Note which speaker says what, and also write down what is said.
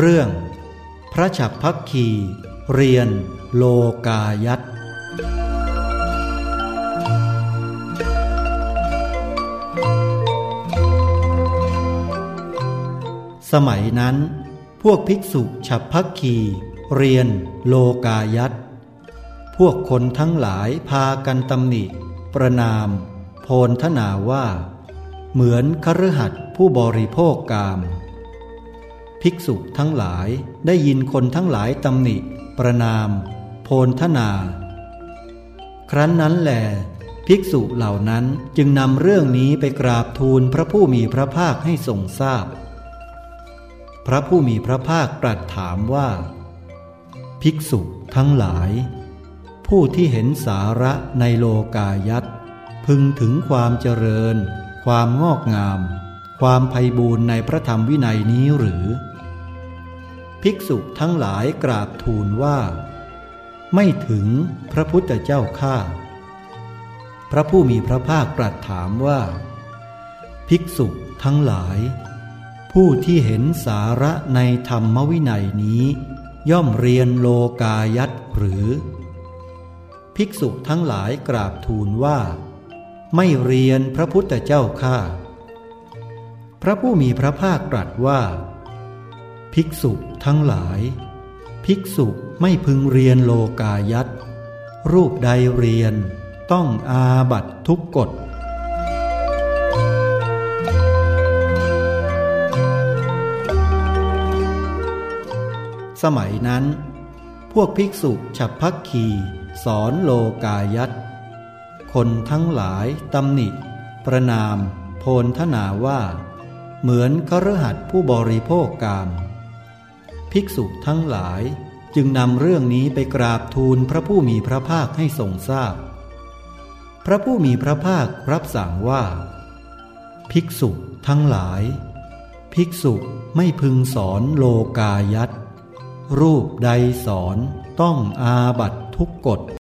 Speaker 1: เรื่อง พระฉับพักคี เรียน โลกายัตสมัยนั้น พวกภิกษุฉับพักคี เรียน โลกายัตพวกคนทั้งหลายพากันตำหนิ ประนาม โพนทนาว่า เหมือนคฤหัสถ์ผู้บริโภคกาม ภิกษุทั้งหลายได้ยินคนทั้งหลายตำหนิ ประนาม โพนทนา ครั้นนั้นแหลภิกษุเหล่านั้นจึงนำเรื่องนี้ไปกราบทูลพระผู้มีพระภาคให้ทรงทราบพพระผู้มีพระภาคตรัสถามว่า ภิกษุทั้งหลาย ผู้ที่เห็นสาระในโลกายัตพึงถึงความเจริญ ความงอกงาม ความไพบูรณ์ในพระธรรมวินัยนี้หรือ ภิกษุทั้งหลายกราบทูลว่า ไม่ถึงพระพุทธเจ้าข้าพระผู้มีพระภาคตรัสถามว่า ภิกษุทั้งหลาย ผู้ที่เห็นสาระในธรรมวินัยนี้ ย่อมเรียนโลกายัตหรือ ภิกษุทั้งหลายกราบทูลว่า ไม่เรียนพระพุทธเจ้าข้าพระผู้มีพระภาคตรัสว่า ภิกษุทั้งหลาย ภิกษุไม่พึงเรียนโลกายัตรูปใดเรียนต้องอาบัตทุกกฎสมัยนั้น พวกภิกษุฉับพักขีสอนโลกายัตคนทั้งหลายตำหนิ ประนาม โพนทนาว่า เหมือนครหัสผู้บริโภคกาม ภิกษุทั้งหลาย จึงนำเรื่องนี้ไปกราบทูลพระผู้มีพระภาคให้ทรงทราบพพระผู้มีพระภาครับสั่งว่า ภิกษุทั้งหลาย ภิกษุไม่พึงสอนโลกายัตรูปใดสอนต้องอาบัตทุกกฎ